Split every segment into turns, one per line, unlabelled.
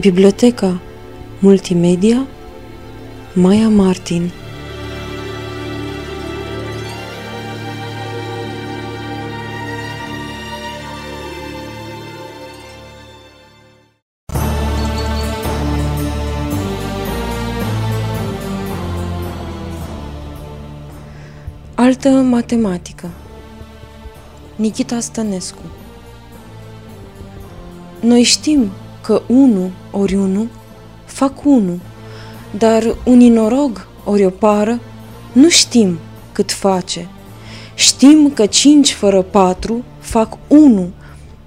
Biblioteca Multimedia Maya Martin. Altă matematică. Nikita Stănescu. Noi știm că unu ori unu fac unu, dar un inorog ori o pară nu știm cât face. Știm că cinci fără patru fac unu,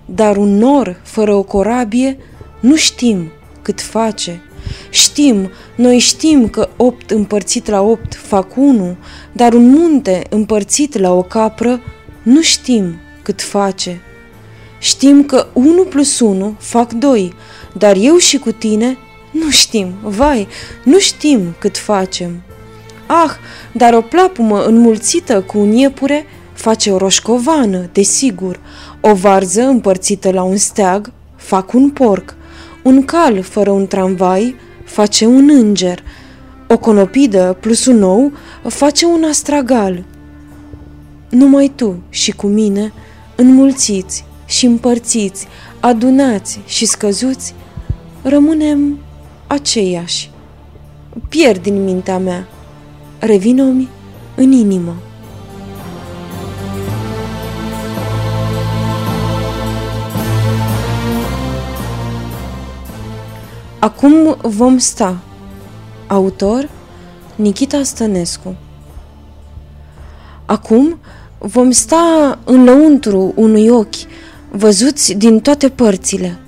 dar un nor fără o corabie nu știm cât face. Știm, noi știm că opt împărțit la opt fac unu, dar un munte împărțit la o capră nu știm cât face. Știm că 1 plus 1 fac 2, dar eu și cu tine nu știm, vai, nu știm cât facem. Ah, dar o plapumă înmulțită cu un iepure face o roșcovană, desigur. O varză împărțită la un steag fac un porc. Un cal fără un tramvai face un înger. O conopidă plus un ou face un astragal. Numai tu și cu mine, înmulțiți și împărțiți, adunați și scăzuți, rămânem aceiași. Pierd din mintea mea, revin în inimă. Acum vom sta. Autor Nikita Stănescu Acum vom sta în lăuntru unui ochi, văzuți din toate părțile.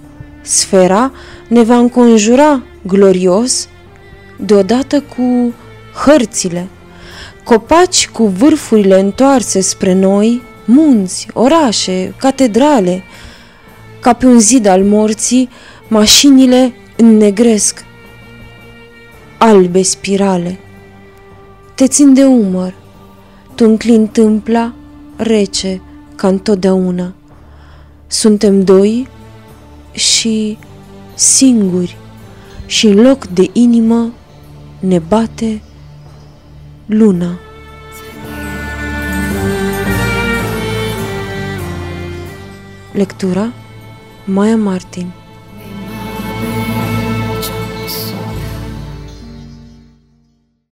Sfera ne va înconjura glorios, deodată cu hărțile, copaci cu vârfurile întoarse spre noi, munți, orașe, catedrale, ca pe un zid al morții, mașinile înnegresc, albe spirale. Te țin de umăr, tu înclin tâmpla, rece, ca întotdeauna. Suntem doi și singuri și în loc de inimă ne bate luna. Lectura Maya Martin